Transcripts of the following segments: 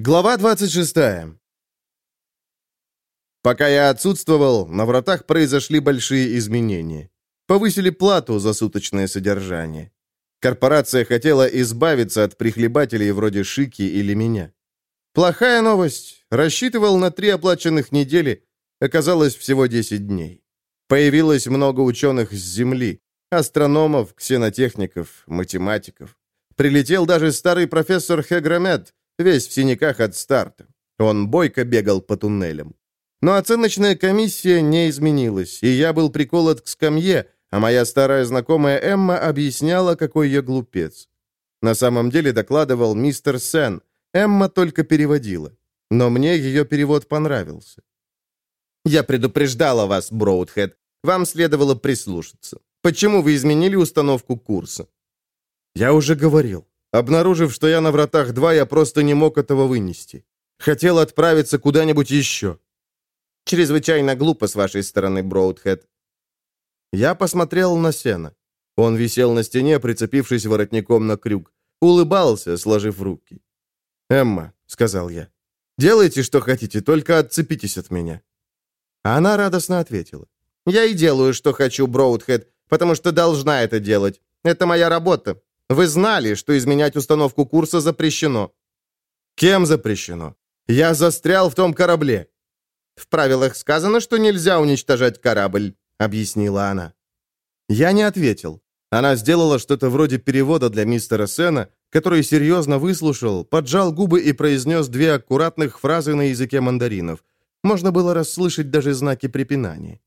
Глава 26. Пока я отсутствовал, на вратах произошли большие изменения. Повысили плату за суточное содержание. Корпорация хотела избавиться от прихлебателей вроде Шики или меня. Плохая новость. Рассчитывал на три оплаченных недели. Оказалось всего 10 дней. Появилось много ученых с Земли. Астрономов, ксенотехников, математиков. Прилетел даже старый профессор Хегромед, весь в синяках от старта. Он бойко бегал по туннелям. Но оценочная комиссия не изменилась, и я был приколот к скамье, а моя старая знакомая Эмма объясняла, какой я глупец. На самом деле докладывал мистер Сен. Эмма только переводила. Но мне ее перевод понравился. «Я предупреждала вас, Броудхед. Вам следовало прислушаться. Почему вы изменили установку курса?» «Я уже говорил. Обнаружив, что я на вратах 2, я просто не мог этого вынести. Хотел отправиться куда-нибудь еще. Чрезвычайно глупо с вашей стороны, Броудхед. Я посмотрел на сено. Он висел на стене, прицепившись воротником на крюк. Улыбался, сложив руки. «Эмма», — сказал я, — «делайте, что хотите, только отцепитесь от меня». Она радостно ответила. «Я и делаю, что хочу, Броудхед, потому что должна это делать. Это моя работа. Вы знали, что изменять установку курса запрещено». «Кем запрещено? Я застрял в том корабле». «В правилах сказано, что нельзя уничтожать корабль», — объяснила она. Я не ответил. Она сделала что-то вроде перевода для мистера Сена, который серьезно выслушал, поджал губы и произнес две аккуратных фразы на языке мандаринов. Можно было расслышать даже знаки препинания.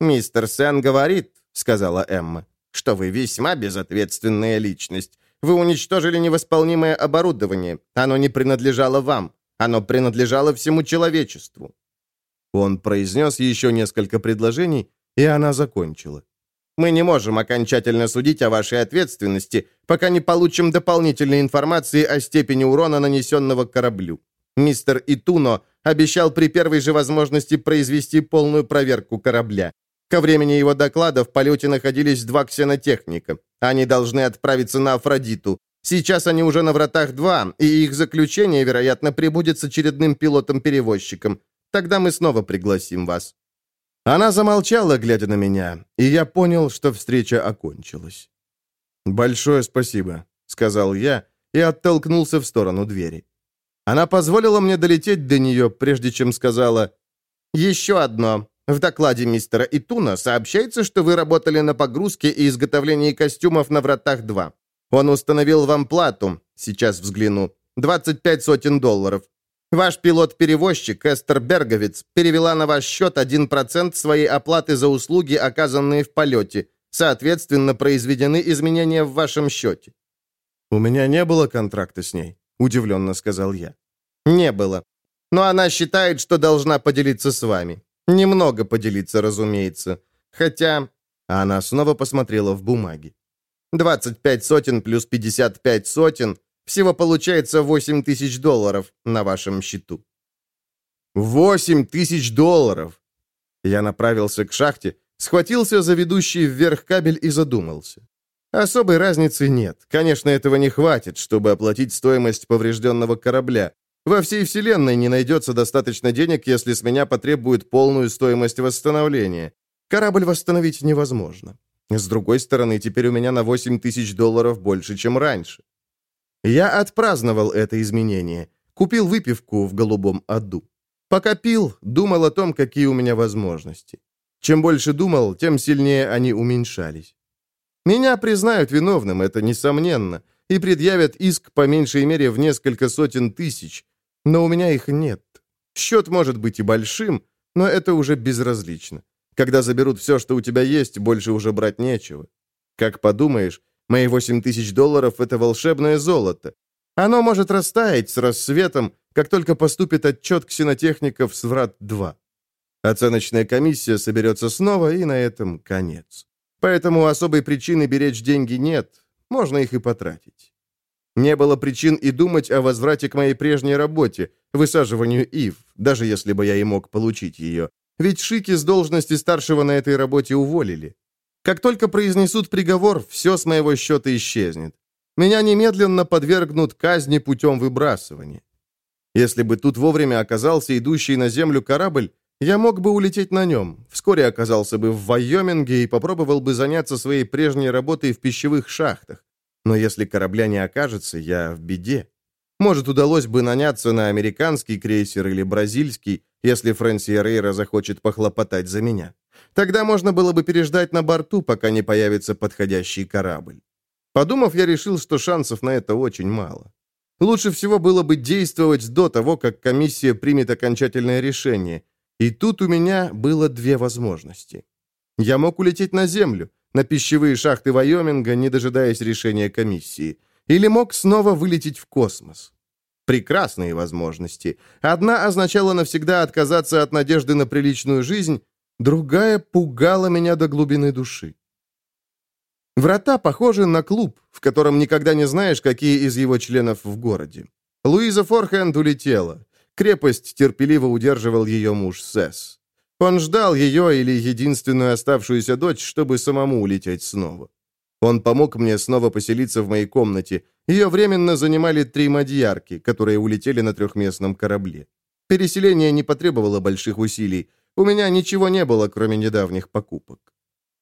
«Мистер Сен говорит», — сказала Эмма, что вы весьма безответственная личность. Вы уничтожили невосполнимое оборудование. Оно не принадлежало вам. Оно принадлежало всему человечеству». Он произнес еще несколько предложений, и она закончила. «Мы не можем окончательно судить о вашей ответственности, пока не получим дополнительной информации о степени урона, нанесенного кораблю. Мистер Итуно обещал при первой же возможности произвести полную проверку корабля. Ко времени его доклада в полете находились два ксенотехника. Они должны отправиться на Афродиту. Сейчас они уже на вратах-2, и их заключение, вероятно, прибудет с очередным пилотом-перевозчиком. Тогда мы снова пригласим вас». Она замолчала, глядя на меня, и я понял, что встреча окончилась. «Большое спасибо», — сказал я и оттолкнулся в сторону двери. Она позволила мне долететь до нее, прежде чем сказала «Еще одно. В докладе мистера Итуна сообщается, что вы работали на погрузке и изготовлении костюмов на Вратах-2. Он установил вам плату, сейчас взгляну, 25 сотен долларов. Ваш пилот-перевозчик Эстер Берговиц перевела на ваш счет 1% своей оплаты за услуги, оказанные в полете. Соответственно, произведены изменения в вашем счете. «У меня не было контракта с ней», — удивленно сказал я. «Не было. Но она считает, что должна поделиться с вами. Немного поделиться, разумеется. Хотя... Она снова посмотрела в бумаги. 25 сотен плюс 55 сотен. Всего получается 8 тысяч долларов на вашем счету. 8 тысяч долларов! Я направился к шахте, схватился за ведущий вверх кабель и задумался. Особой разницы нет. Конечно, этого не хватит, чтобы оплатить стоимость поврежденного корабля. Во всей Вселенной не найдется достаточно денег, если с меня потребуют полную стоимость восстановления. Корабль восстановить невозможно. С другой стороны, теперь у меня на 8 тысяч долларов больше, чем раньше. Я отпраздновал это изменение. Купил выпивку в голубом аду. Пока пил, думал о том, какие у меня возможности. Чем больше думал, тем сильнее они уменьшались. Меня признают виновным, это несомненно, и предъявят иск по меньшей мере в несколько сотен тысяч, но у меня их нет. Счет может быть и большим, но это уже безразлично. Когда заберут все, что у тебя есть, больше уже брать нечего. Как подумаешь, мои 8 тысяч долларов — это волшебное золото. Оно может растаять с рассветом, как только поступит отчет ксенотехников с врат-2. Оценочная комиссия соберется снова, и на этом конец. Поэтому особой причины беречь деньги нет, можно их и потратить. Не было причин и думать о возврате к моей прежней работе, высаживанию ив, даже если бы я и мог получить ее. Ведь Шики с должности старшего на этой работе уволили. Как только произнесут приговор, все с моего счета исчезнет. Меня немедленно подвергнут казни путем выбрасывания. Если бы тут вовремя оказался идущий на землю корабль, я мог бы улететь на нем, вскоре оказался бы в Вайоминге и попробовал бы заняться своей прежней работой в пищевых шахтах. Но если корабля не окажется, я в беде. Может, удалось бы наняться на американский крейсер или бразильский, если Фрэнси Рейра захочет похлопотать за меня. Тогда можно было бы переждать на борту, пока не появится подходящий корабль. Подумав, я решил, что шансов на это очень мало. Лучше всего было бы действовать до того, как комиссия примет окончательное решение. И тут у меня было две возможности. Я мог улететь на Землю, на пищевые шахты Вайоминга, не дожидаясь решения комиссии. Или мог снова вылететь в космос. Прекрасные возможности. Одна означала навсегда отказаться от надежды на приличную жизнь, другая пугала меня до глубины души. Врата похожи на клуб, в котором никогда не знаешь, какие из его членов в городе. Луиза Форхенд улетела. Крепость терпеливо удерживал ее муж Сесс. Он ждал ее или единственную оставшуюся дочь, чтобы самому улететь снова. Он помог мне снова поселиться в моей комнате. Ее временно занимали три мадьярки, которые улетели на трехместном корабле. Переселение не потребовало больших усилий. У меня ничего не было, кроме недавних покупок.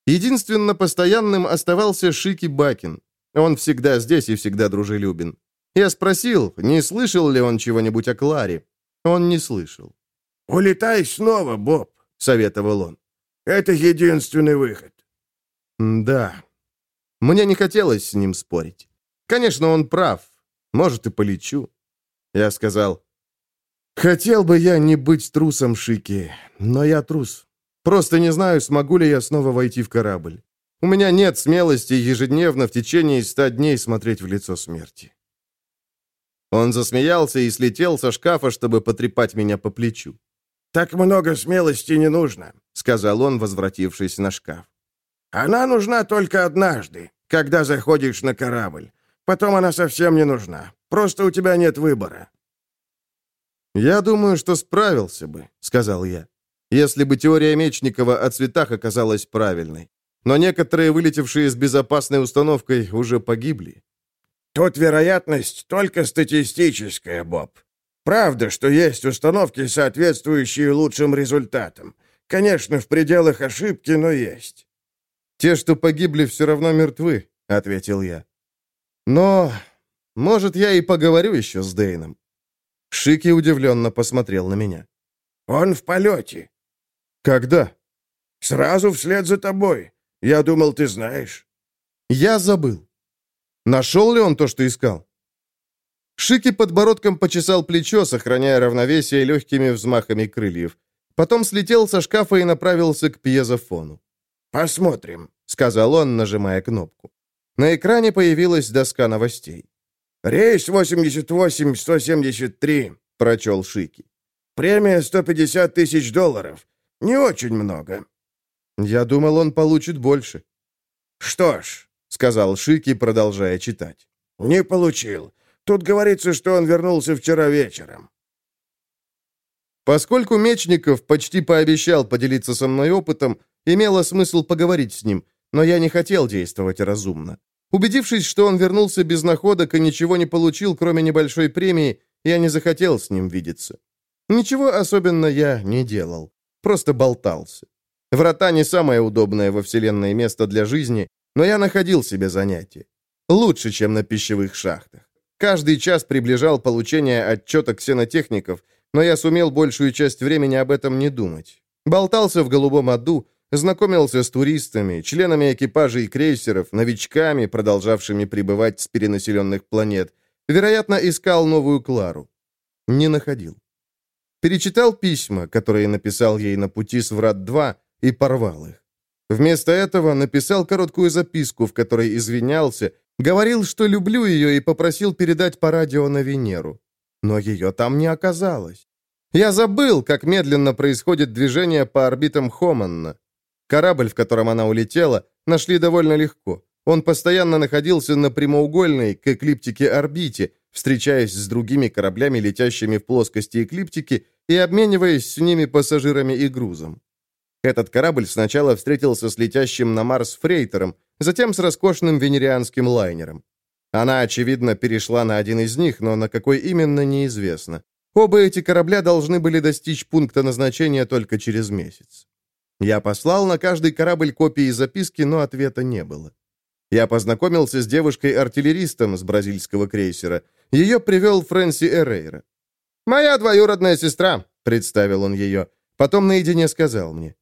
Единственно постоянным оставался Шики Бакин. Он всегда здесь и всегда дружелюбен. Я спросил, не слышал ли он чего-нибудь о Кларе. Он не слышал. «Улетай снова, Боб», — советовал он. «Это единственный выход». «Да». Мне не хотелось с ним спорить. Конечно, он прав. Может, и полечу. Я сказал, «Хотел бы я не быть трусом, Шики, но я трус. Просто не знаю, смогу ли я снова войти в корабль. У меня нет смелости ежедневно в течение ста дней смотреть в лицо смерти». Он засмеялся и слетел со шкафа, чтобы потрепать меня по плечу. «Так много смелости не нужно», — сказал он, возвратившись на шкаф. «Она нужна только однажды, когда заходишь на корабль. Потом она совсем не нужна. Просто у тебя нет выбора». «Я думаю, что справился бы», — сказал я если бы теория Мечникова о цветах оказалась правильной. Но некоторые, вылетевшие с безопасной установкой, уже погибли. Тут вероятность только статистическая, Боб. Правда, что есть установки, соответствующие лучшим результатам. Конечно, в пределах ошибки, но есть. «Те, что погибли, все равно мертвы», — ответил я. «Но, может, я и поговорю еще с Дейном». Шики удивленно посмотрел на меня. «Он в полете. «Когда?» «Сразу вслед за тобой. Я думал, ты знаешь». «Я забыл. Нашел ли он то, что искал?» Шики подбородком почесал плечо, сохраняя равновесие легкими взмахами крыльев. Потом слетел со шкафа и направился к пьезофону. «Посмотрим», — сказал он, нажимая кнопку. На экране появилась доска новостей. «Рейс 88-173», — прочел Шики. «Премия 150 тысяч долларов. Не очень много». «Я думал, он получит больше». «Что ж», — сказал Шики, продолжая читать. «Не получил. Тут говорится, что он вернулся вчера вечером». Поскольку Мечников почти пообещал поделиться со мной опытом, имело смысл поговорить с ним, но я не хотел действовать разумно. Убедившись, что он вернулся без находок и ничего не получил, кроме небольшой премии, я не захотел с ним видеться. Ничего особенно я не делал просто болтался. Врата не самое удобное во Вселенной место для жизни, но я находил себе занятие. Лучше, чем на пищевых шахтах. Каждый час приближал получение отчета ксенотехников, но я сумел большую часть времени об этом не думать. Болтался в голубом аду, знакомился с туристами, членами экипажей крейсеров, новичками, продолжавшими пребывать с перенаселенных планет. Вероятно, искал новую Клару. Не находил. Перечитал письма, которые написал ей на пути с Врат-2, и порвал их. Вместо этого написал короткую записку, в которой извинялся, говорил, что люблю ее и попросил передать по радио на Венеру. Но ее там не оказалось. Я забыл, как медленно происходит движение по орбитам Хоманна. Корабль, в котором она улетела, нашли довольно легко. Он постоянно находился на прямоугольной к эклиптике орбите, встречаясь с другими кораблями, летящими в плоскости эклиптики, и обмениваясь с ними пассажирами и грузом. Этот корабль сначала встретился с летящим на Марс фрейтером, затем с роскошным венерианским лайнером. Она, очевидно, перешла на один из них, но на какой именно, неизвестно. Оба эти корабля должны были достичь пункта назначения только через месяц. Я послал на каждый корабль копии записки, но ответа не было. Я познакомился с девушкой-артиллеристом с бразильского крейсера. Ее привел Фрэнси Эрейра. «Моя двоюродная сестра», — представил он ее. Потом наедине сказал мне.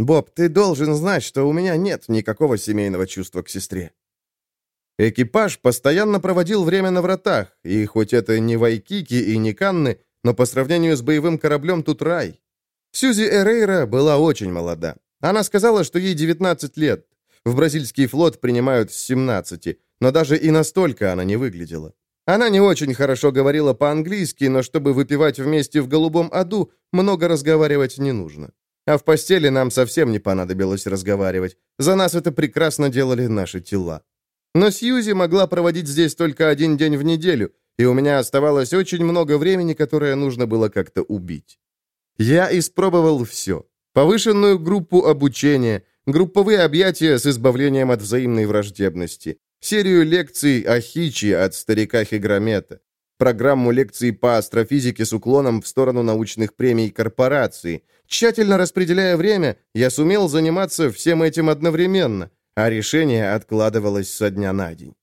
«Боб, ты должен знать, что у меня нет никакого семейного чувства к сестре». Экипаж постоянно проводил время на вратах, и хоть это не Вайкики и не Канны, но по сравнению с боевым кораблем тут рай. Сьюзи Эрейра была очень молода. Она сказала, что ей 19 лет. В бразильский флот принимают с 17, но даже и настолько она не выглядела. Она не очень хорошо говорила по-английски, но чтобы выпивать вместе в голубом аду, много разговаривать не нужно. А в постели нам совсем не понадобилось разговаривать. За нас это прекрасно делали наши тела. Но Сьюзи могла проводить здесь только один день в неделю, и у меня оставалось очень много времени, которое нужно было как-то убить. Я испробовал все. Повышенную группу обучения, групповые объятия с избавлением от взаимной враждебности, серию лекций о Хичи от старика Хигромета, программу лекций по астрофизике с уклоном в сторону научных премий корпорации. Тщательно распределяя время, я сумел заниматься всем этим одновременно, а решение откладывалось со дня на день.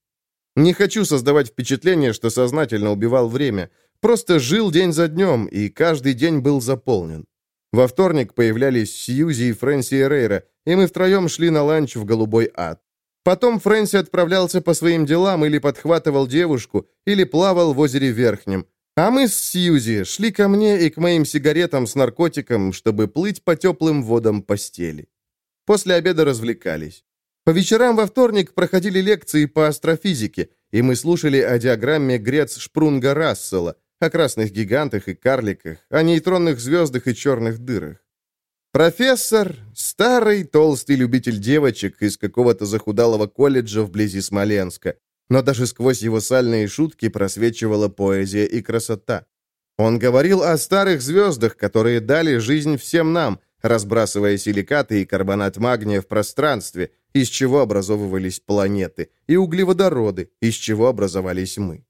Не хочу создавать впечатление, что сознательно убивал время – Просто жил день за днем, и каждый день был заполнен. Во вторник появлялись Сьюзи и Фрэнси Эрейра, и мы втроем шли на ланч в голубой ад. Потом Фрэнси отправлялся по своим делам или подхватывал девушку, или плавал в озере Верхнем. А мы с Сьюзи шли ко мне и к моим сигаретам с наркотиком, чтобы плыть по теплым водам постели. После обеда развлекались. По вечерам во вторник проходили лекции по астрофизике, и мы слушали о диаграмме Грец-Шпрунга Рассела, о красных гигантах и карликах, о нейтронных звездах и черных дырах. Профессор — старый толстый любитель девочек из какого-то захудалого колледжа вблизи Смоленска, но даже сквозь его сальные шутки просвечивала поэзия и красота. Он говорил о старых звездах, которые дали жизнь всем нам, разбрасывая силикаты и карбонат магния в пространстве, из чего образовывались планеты, и углеводороды, из чего образовались мы.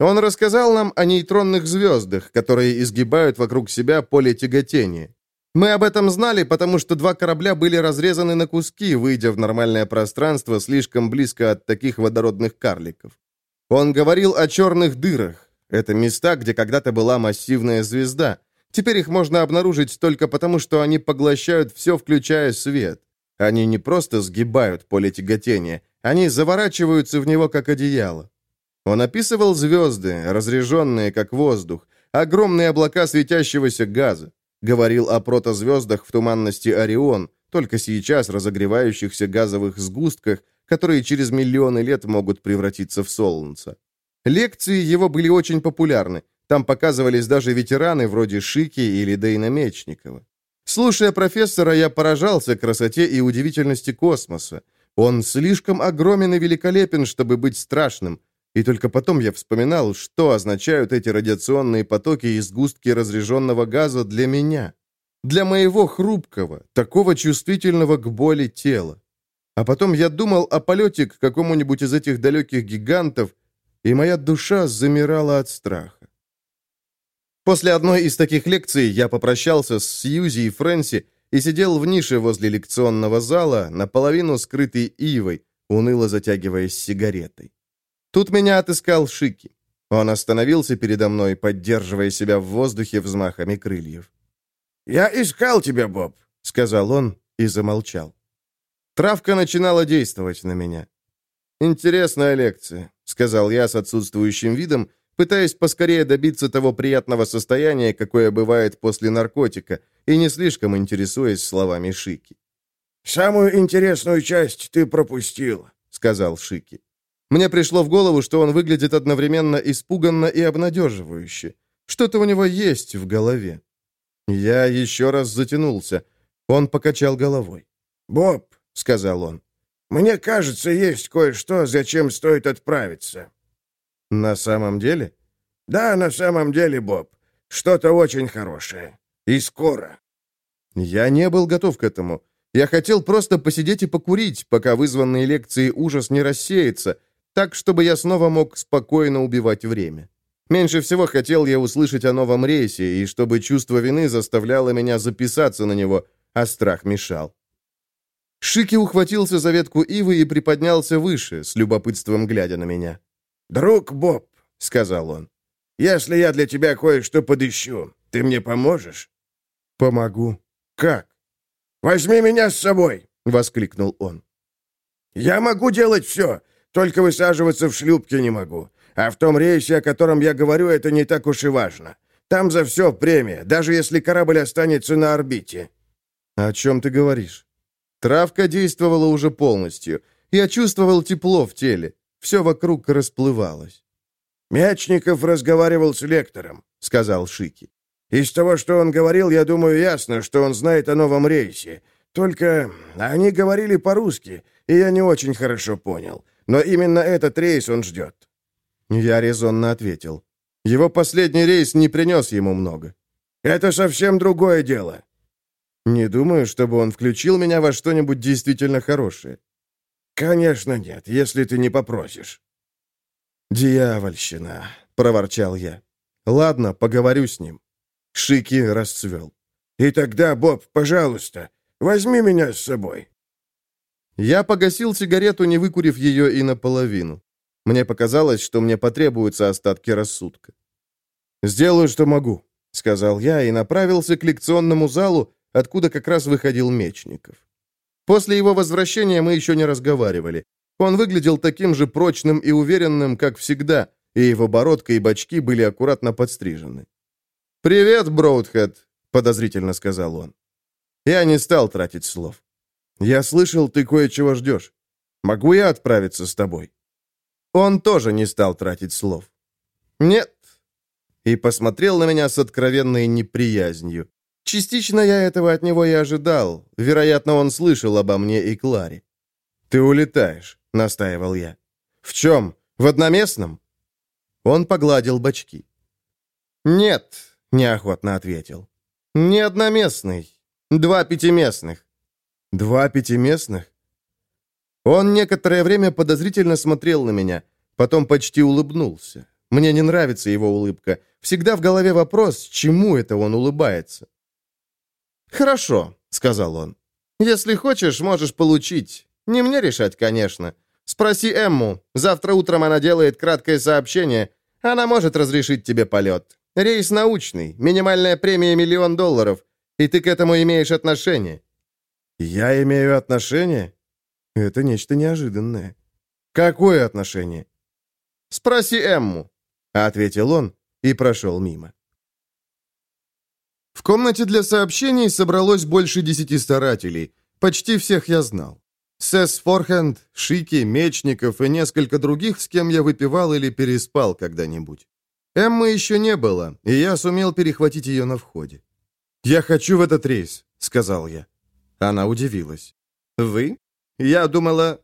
Он рассказал нам о нейтронных звездах, которые изгибают вокруг себя поле тяготения. Мы об этом знали, потому что два корабля были разрезаны на куски, выйдя в нормальное пространство слишком близко от таких водородных карликов. Он говорил о черных дырах. Это места, где когда-то была массивная звезда. Теперь их можно обнаружить только потому, что они поглощают все, включая свет. Они не просто сгибают поле тяготения, они заворачиваются в него, как одеяло. Он описывал звезды, разряженные как воздух, огромные облака светящегося газа. Говорил о протозвездах в туманности Орион, только сейчас разогревающихся газовых сгустках, которые через миллионы лет могут превратиться в Солнце. Лекции его были очень популярны. Там показывались даже ветераны вроде Шики или Дейна Мечникова. Слушая профессора, я поражался красоте и удивительности космоса. Он слишком огромен и великолепен, чтобы быть страшным, и только потом я вспоминал, что означают эти радиационные потоки и сгустки разряженного газа для меня. Для моего хрупкого, такого чувствительного к боли тела. А потом я думал о полете к какому-нибудь из этих далеких гигантов, и моя душа замирала от страха. После одной из таких лекций я попрощался с Сьюзи и Фрэнси и сидел в нише возле лекционного зала, наполовину скрытый ивой, уныло затягиваясь сигаретой. Тут меня отыскал Шики. Он остановился передо мной, поддерживая себя в воздухе взмахами крыльев. «Я искал тебя, Боб», — сказал он и замолчал. Травка начинала действовать на меня. «Интересная лекция», — сказал я с отсутствующим видом, пытаясь поскорее добиться того приятного состояния, какое бывает после наркотика, и не слишком интересуясь словами Шики. «Самую интересную часть ты пропустил», — сказал Шики. Мне пришло в голову, что он выглядит одновременно испуганно и обнадеживающе. Что-то у него есть в голове. Я еще раз затянулся. Он покачал головой. «Боб», — сказал он, — «мне кажется, есть кое-что, зачем стоит отправиться». «На самом деле?» «Да, на самом деле, Боб. Что-то очень хорошее. И скоро». Я не был готов к этому. Я хотел просто посидеть и покурить, пока вызванные лекции ужас не рассеется, так, чтобы я снова мог спокойно убивать время. Меньше всего хотел я услышать о новом рейсе, и чтобы чувство вины заставляло меня записаться на него, а страх мешал. Шики ухватился за ветку ивы и приподнялся выше, с любопытством глядя на меня. «Друг Боб», — сказал он, — «если я для тебя кое-что подыщу, ты мне поможешь?» «Помогу». «Как?» «Возьми меня с собой!» — воскликнул он. «Я могу делать все, только высаживаться в шлюпке не могу. А в том рейсе, о котором я говорю, это не так уж и важно. Там за все премия, даже если корабль останется на орбите». «О чем ты говоришь?» Травка действовала уже полностью. Я чувствовал тепло в теле. Все вокруг расплывалось. «Мячников разговаривал с лектором», — сказал Шики. «Из того, что он говорил, я думаю, ясно, что он знает о новом рейсе. Только они говорили по-русски, и я не очень хорошо понял. Но именно этот рейс он ждет». Я резонно ответил. Его последний рейс не принес ему много. «Это совсем другое дело. Не думаю, чтобы он включил меня во что-нибудь действительно хорошее. Конечно нет, если ты не попросишь. Дьявольщина, проворчал я. Ладно, поговорю с ним. Шики расцвел. И тогда, Боб, пожалуйста, возьми меня с собой. Я погасил сигарету, не выкурив ее и наполовину. Мне показалось, что мне потребуются остатки рассудка. «Сделаю, что могу», — сказал я и направился к лекционному залу, откуда как раз выходил Мечников. После его возвращения мы еще не разговаривали. Он выглядел таким же прочным и уверенным, как всегда, и его бородка и бачки были аккуратно подстрижены. «Привет, Броудхед», — подозрительно сказал он. Я не стал тратить слов. «Я слышал, ты кое-чего ждешь. Могу я отправиться с тобой?» Он тоже не стал тратить слов. «Нет». И посмотрел на меня с откровенной неприязнью. Частично я этого от него и ожидал. Вероятно, он слышал обо мне и Кларе. «Ты улетаешь», — настаивал я. «В чем? В одноместном?» Он погладил бочки. «Нет», — неохотно ответил. «Не одноместный. Два пятиместных». «Два пятиместных?» Он некоторое время подозрительно смотрел на меня, потом почти улыбнулся. Мне не нравится его улыбка. Всегда в голове вопрос, чему это он улыбается. «Хорошо», — сказал он. «Если хочешь, можешь получить. Не мне решать, конечно. Спроси Эмму. Завтра утром она делает краткое сообщение. Она может разрешить тебе полет. Рейс научный, минимальная премия миллион долларов. И ты к этому имеешь отношение». «Я имею отношение?» «Это нечто неожиданное». «Какое отношение?» «Спроси Эмму», — ответил он и прошел мимо. В комнате для сообщений собралось больше десяти старателей. Почти всех я знал. Сэс Форхенд, Шики, Мечников и несколько других, с кем я выпивал или переспал когда-нибудь. Эммы еще не было, и я сумел перехватить ее на входе. «Я хочу в этот рейс», — сказал я. Она удивилась. «Вы? Я думала...»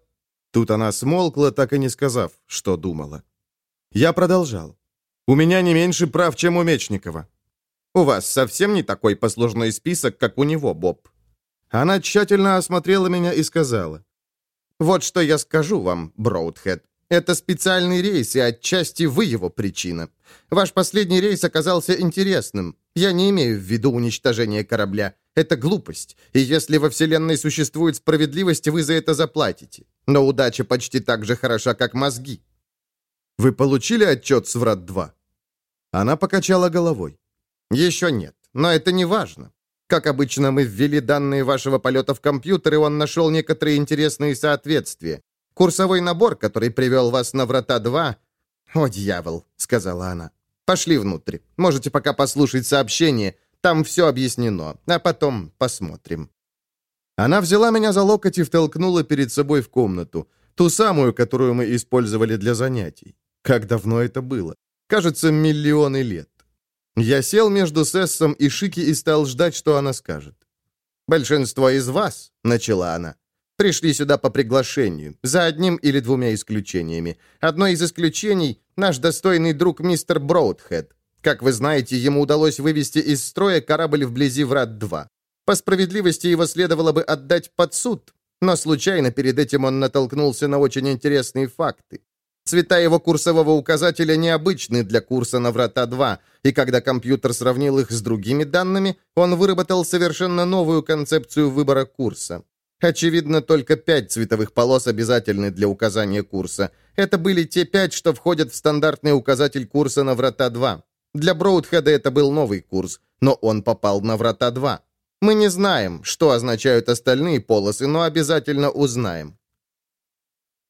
Тут она смолкла, так и не сказав, что думала. Я продолжал. «У меня не меньше прав, чем у Мечникова. У вас совсем не такой послужной список, как у него, Боб». Она тщательно осмотрела меня и сказала. «Вот что я скажу вам, Броудхед. Это специальный рейс, и отчасти вы его причина. Ваш последний рейс оказался интересным. Я не имею в виду уничтожение корабля. Это глупость. И если во Вселенной существует справедливость, вы за это заплатите. Но удача почти так же хороша, как мозги». «Вы получили отчет с Врат-2?» Она покачала головой. Еще нет, но это не важно. Как обычно, мы ввели данные вашего полета в компьютер, и он нашел некоторые интересные соответствия. Курсовой набор, который привел вас на Врата 2... «О, дьявол!» — сказала она. «Пошли внутрь. Можете пока послушать сообщение. Там все объяснено. А потом посмотрим». Она взяла меня за локоть и втолкнула перед собой в комнату. Ту самую, которую мы использовали для занятий. Как давно это было? Кажется, миллионы лет. Я сел между Сессом и Шики и стал ждать, что она скажет. «Большинство из вас», — начала она, — «пришли сюда по приглашению, за одним или двумя исключениями. Одно из исключений — наш достойный друг мистер Броудхед. Как вы знаете, ему удалось вывести из строя корабль вблизи Врат-2. По справедливости его следовало бы отдать под суд, но случайно перед этим он натолкнулся на очень интересные факты. Цвета его курсового указателя необычны для курса на Врата-2, и когда компьютер сравнил их с другими данными, он выработал совершенно новую концепцию выбора курса. Очевидно, только пять цветовых полос обязательны для указания курса. Это были те пять, что входят в стандартный указатель курса на Врата-2. Для Броудхеда это был новый курс, но он попал на Врата-2. Мы не знаем, что означают остальные полосы, но обязательно узнаем.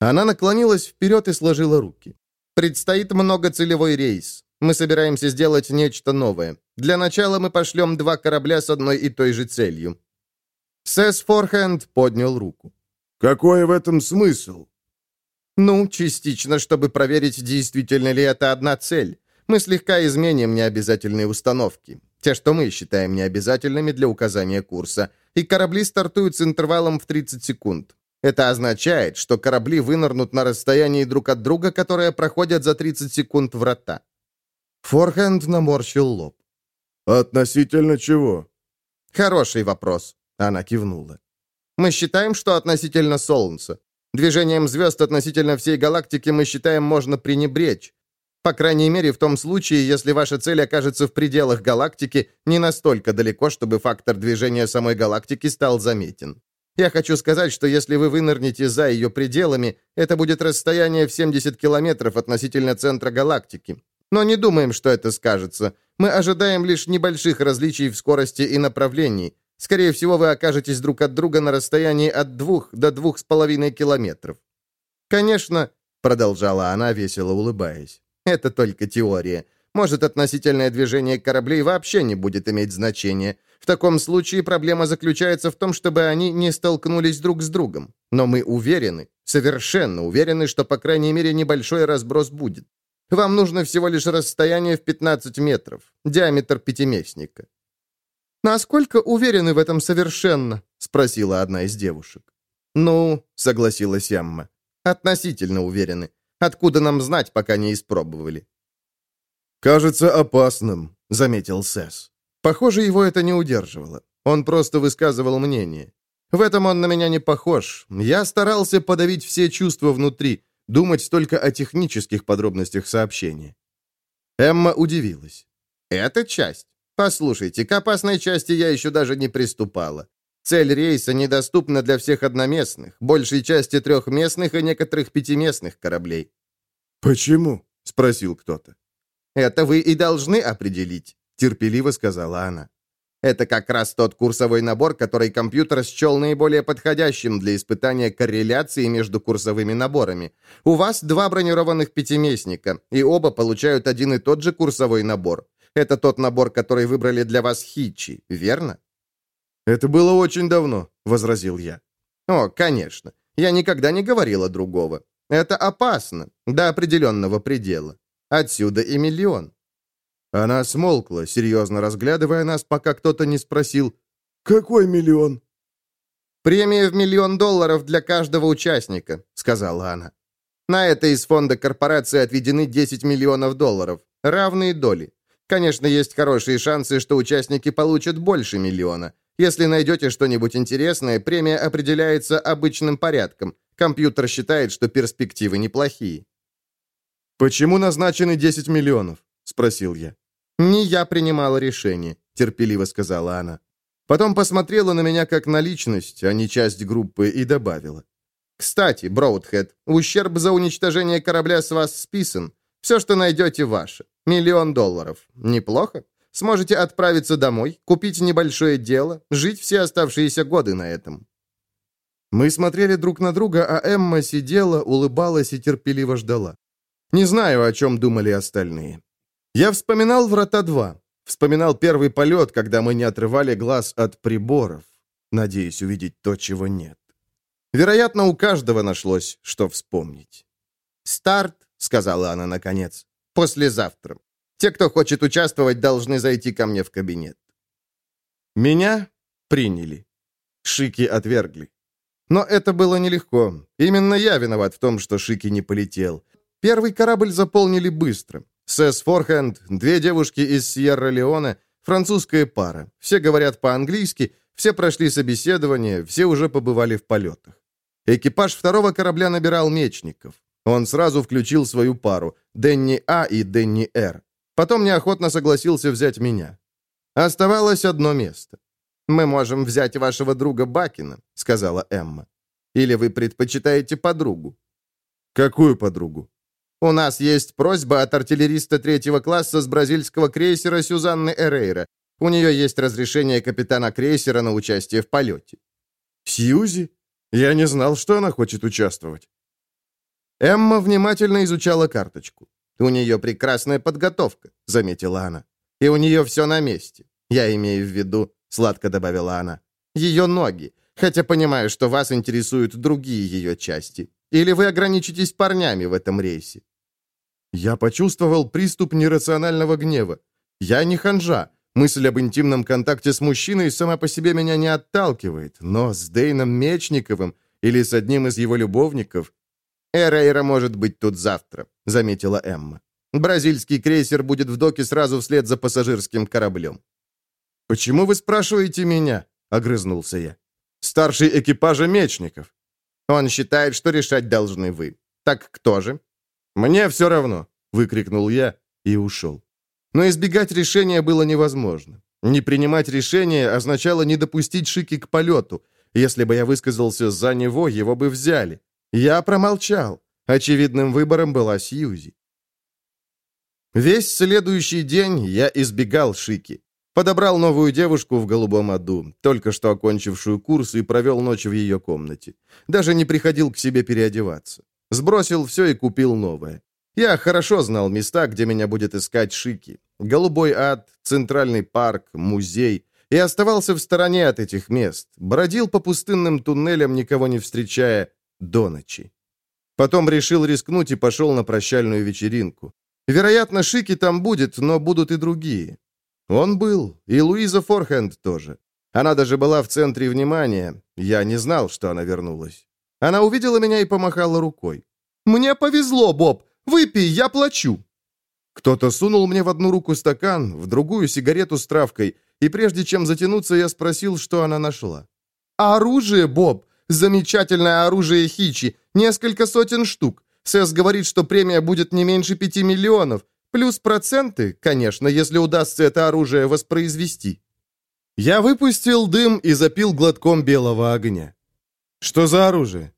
Она наклонилась вперед и сложила руки. «Предстоит многоцелевой рейс. Мы собираемся сделать нечто новое. Для начала мы пошлем два корабля с одной и той же целью». Сэс Форхенд поднял руку. «Какой в этом смысл?» «Ну, частично, чтобы проверить, действительно ли это одна цель. Мы слегка изменим необязательные установки. Те, что мы считаем необязательными для указания курса. И корабли стартуют с интервалом в 30 секунд. Это означает, что корабли вынырнут на расстоянии друг от друга, которое проходят за 30 секунд врата. Форхенд наморщил лоб. «Относительно чего?» «Хороший вопрос», — она кивнула. «Мы считаем, что относительно Солнца. Движением звезд относительно всей галактики мы считаем можно пренебречь. По крайней мере, в том случае, если ваша цель окажется в пределах галактики не настолько далеко, чтобы фактор движения самой галактики стал заметен. Я хочу сказать, что если вы вынырнете за ее пределами, это будет расстояние в 70 километров относительно центра галактики. Но не думаем, что это скажется. Мы ожидаем лишь небольших различий в скорости и направлении. Скорее всего, вы окажетесь друг от друга на расстоянии от 2 до 2,5 километров. Конечно, продолжала она, весело улыбаясь. Это только теория. Может, относительное движение кораблей вообще не будет иметь значения. В таком случае проблема заключается в том, чтобы они не столкнулись друг с другом. Но мы уверены, совершенно уверены, что, по крайней мере, небольшой разброс будет. Вам нужно всего лишь расстояние в 15 метров, диаметр пятиместника. «Насколько уверены в этом совершенно?» — спросила одна из девушек. «Ну», — согласилась Эмма, — «относительно уверены. Откуда нам знать, пока не испробовали?» «Кажется опасным», — заметил Сэс. Похоже, его это не удерживало. Он просто высказывал мнение. В этом он на меня не похож. Я старался подавить все чувства внутри, думать только о технических подробностях сообщения. Эмма удивилась. «Это часть? Послушайте, к опасной части я еще даже не приступала. Цель рейса недоступна для всех одноместных, большей части трехместных и некоторых пятиместных кораблей». «Почему?» — спросил кто-то. «Это вы и должны определить. — терпеливо сказала она. Это как раз тот курсовой набор, который компьютер счел наиболее подходящим для испытания корреляции между курсовыми наборами. У вас два бронированных пятиместника, и оба получают один и тот же курсовой набор. Это тот набор, который выбрали для вас Хичи, верно? «Это было очень давно», — возразил я. «О, конечно. Я никогда не говорила другого. Это опасно, до определенного предела. Отсюда и миллион. Она смолкла, серьезно разглядывая нас, пока кто-то не спросил «Какой миллион?» «Премия в миллион долларов для каждого участника», — сказала она. «На это из фонда корпорации отведены 10 миллионов долларов. Равные доли. Конечно, есть хорошие шансы, что участники получат больше миллиона. Если найдете что-нибудь интересное, премия определяется обычным порядком. Компьютер считает, что перспективы неплохие». «Почему назначены 10 миллионов?» — спросил я. «Не я принимала решение», — терпеливо сказала она. Потом посмотрела на меня как на личность, а не часть группы, и добавила. «Кстати, Броудхед, ущерб за уничтожение корабля с вас списан. Все, что найдете, ваше. Миллион долларов. Неплохо? Сможете отправиться домой, купить небольшое дело, жить все оставшиеся годы на этом». Мы смотрели друг на друга, а Эмма сидела, улыбалась и терпеливо ждала. Не знаю, о чем думали остальные. Я вспоминал «Врата-2». Вспоминал первый полет, когда мы не отрывали глаз от приборов, надеясь увидеть то, чего нет. Вероятно, у каждого нашлось, что вспомнить. «Старт», — сказала она наконец, — «послезавтра. Те, кто хочет участвовать, должны зайти ко мне в кабинет». Меня приняли. Шики отвергли. Но это было нелегко. Именно я виноват в том, что Шики не полетел. Первый корабль заполнили быстро. Сэс Форхенд, две девушки из Сьерра-Леоне, французская пара. Все говорят по-английски, все прошли собеседование, все уже побывали в полетах. Экипаж второго корабля набирал мечников. Он сразу включил свою пару, Дэнни А и Дэнни Р. Потом неохотно согласился взять меня. Оставалось одно место. «Мы можем взять вашего друга Бакина», — сказала Эмма. «Или вы предпочитаете подругу?» «Какую подругу?» «У нас есть просьба от артиллериста третьего класса с бразильского крейсера Сюзанны Эрейра. У нее есть разрешение капитана крейсера на участие в полете». «Сьюзи? Я не знал, что она хочет участвовать». Эмма внимательно изучала карточку. «У нее прекрасная подготовка», — заметила она. «И у нее все на месте. Я имею в виду, — сладко добавила она, — ее ноги, хотя понимаю, что вас интересуют другие ее части. Или вы ограничитесь парнями в этом рейсе?» Я почувствовал приступ нерационального гнева. Я не ханжа. Мысль об интимном контакте с мужчиной сама по себе меня не отталкивает, но с Дейном Мечниковым или с одним из его любовников «Эрейра может быть тут завтра», — заметила Эмма. «Бразильский крейсер будет в доке сразу вслед за пассажирским кораблем». «Почему вы спрашиваете меня?» — огрызнулся я. «Старший экипажа мечников». «Он считает, что решать должны вы. Так кто же?» «Мне все равно», — выкрикнул я и ушел. Но избегать решения было невозможно. Не принимать решение означало не допустить Шики к полету. Если бы я высказался за него, его бы взяли. Я промолчал. Очевидным выбором была Сьюзи. Весь следующий день я избегал Шики. Подобрал новую девушку в голубом аду, только что окончившую курс, и провел ночь в ее комнате. Даже не приходил к себе переодеваться. Сбросил все и купил новое. Я хорошо знал места, где меня будет искать Шики. Голубой ад, Центральный парк, музей. И оставался в стороне от этих мест. Бродил по пустынным туннелям, никого не встречая, до ночи. Потом решил рискнуть и пошел на прощальную вечеринку. Вероятно, Шики там будет, но будут и другие. Он был, и Луиза Форхенд тоже. Она даже была в центре внимания. Я не знал, что она вернулась. Она увидела меня и помахала рукой. «Мне повезло, Боб! Выпей, я плачу!» Кто-то сунул мне в одну руку стакан, в другую сигарету с травкой, и прежде чем затянуться, я спросил, что она нашла. «Оружие, Боб! Замечательное оружие Хичи. Несколько сотен штук. Сэс говорит, что премия будет не меньше пяти миллионов. Плюс проценты, конечно, если удастся это оружие воспроизвести. Я выпустил дым и запил глотком белого огня. Что за оружие?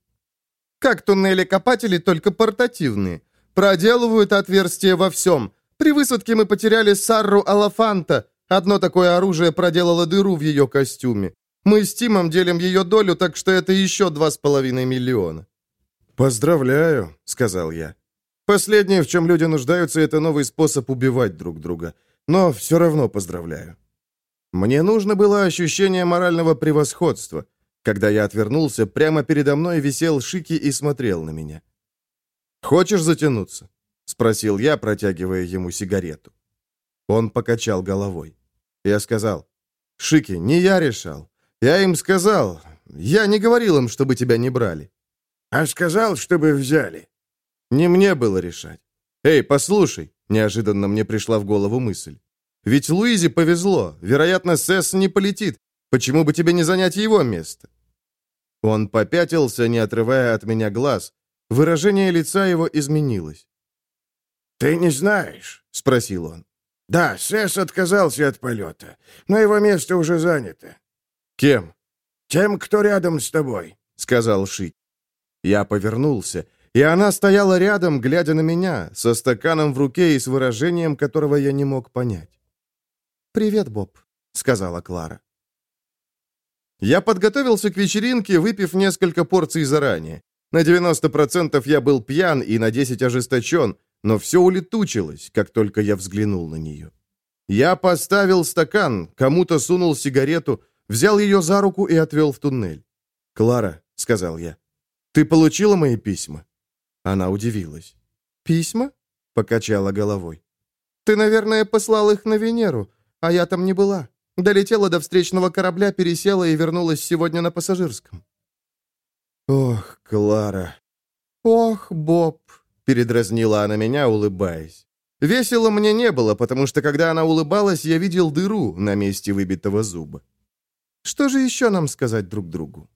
Как туннели-копатели, только портативные. Проделывают отверстия во всем. При высадке мы потеряли Сарру Алафанта. Одно такое оружие проделало дыру в ее костюме. Мы с Тимом делим ее долю, так что это еще два с половиной миллиона». «Поздравляю», — сказал я. «Последнее, в чем люди нуждаются, это новый способ убивать друг друга. Но все равно поздравляю». Мне нужно было ощущение морального превосходства. Когда я отвернулся, прямо передо мной висел Шики и смотрел на меня. «Хочешь затянуться?» — спросил я, протягивая ему сигарету. Он покачал головой. Я сказал, «Шики, не я решал. Я им сказал. Я не говорил им, чтобы тебя не брали. А сказал, чтобы взяли. Не мне было решать. Эй, послушай, неожиданно мне пришла в голову мысль. Ведь Луизе повезло. Вероятно, Сесс не полетит. Почему бы тебе не занять его место? Он попятился, не отрывая от меня глаз. Выражение лица его изменилось. «Ты не знаешь?» — спросил он. «Да, Сесс отказался от полета, но его место уже занято. «Кем?» «Тем, кто рядом с тобой», — сказал Шик. Я повернулся, и она стояла рядом, глядя на меня, со стаканом в руке и с выражением, которого я не мог понять. «Привет, Боб», — сказала Клара. Я подготовился к вечеринке, выпив несколько порций заранее. На 90% я был пьян и на 10 ожесточен, но все улетучилось, как только я взглянул на нее. Я поставил стакан, кому-то сунул сигарету, взял ее за руку и отвел в туннель. «Клара», — сказал я, — «ты получила мои письма?» Она удивилась. «Письма?» — покачала головой. «Ты, наверное, послал их на Венеру, а я там не была. Долетела до встречного корабля, пересела и вернулась сегодня на пассажирском». «Ох, Клара!» «Ох, Боб!» — передразнила она меня, улыбаясь. Весело мне не было, потому что, когда она улыбалась, я видел дыру на месте выбитого зуба. Что же еще нам сказать друг другу?»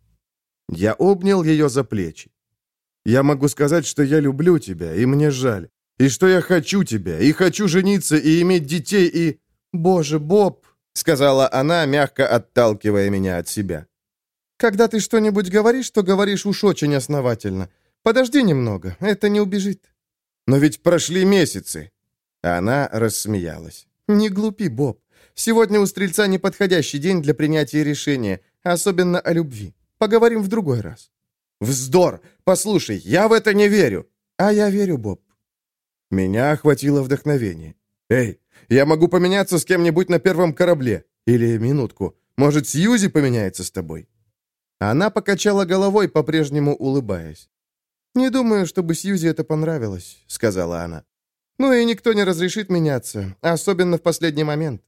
Я обнял ее за плечи. Я могу сказать, что я люблю тебя, и мне жаль. И что я хочу тебя, и хочу жениться, и иметь детей, и... Боже, Боб, — сказала она, мягко отталкивая меня от себя. «Когда ты что-нибудь говоришь, то говоришь уж очень основательно. Подожди немного, это не убежит». «Но ведь прошли месяцы». Она рассмеялась. «Не глупи, Боб. Сегодня у Стрельца неподходящий день для принятия решения, особенно о любви. Поговорим в другой раз». «Вздор! Послушай, я в это не верю!» «А я верю, Боб». Меня охватило вдохновение. «Эй, я могу поменяться с кем-нибудь на первом корабле. Или, минутку, может, Сьюзи поменяется с тобой?» Она покачала головой, по-прежнему улыбаясь. «Не думаю, чтобы Сьюзи это понравилось», — сказала она. «Ну и никто не разрешит меняться, особенно в последний момент».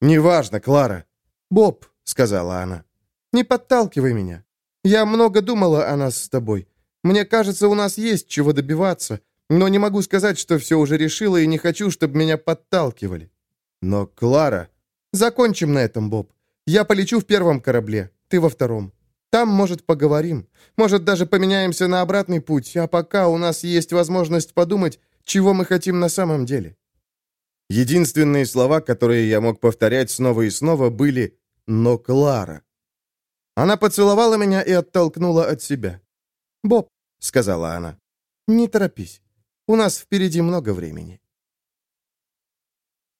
«Неважно, Клара». «Боб», — сказала она, — «не подталкивай меня. Я много думала о нас с тобой. Мне кажется, у нас есть чего добиваться, но не могу сказать, что все уже решила и не хочу, чтобы меня подталкивали». «Но, Клара...» «Закончим на этом, Боб. Я полечу в первом корабле, ты во втором. Там, может, поговорим. Может, даже поменяемся на обратный путь, а пока у нас есть возможность подумать, чего мы хотим на самом деле». Единственные слова, которые я мог повторять снова и снова, были «но Клара». Она поцеловала меня и оттолкнула от себя. «Боб», — сказала она, — «не торопись. У нас впереди много времени».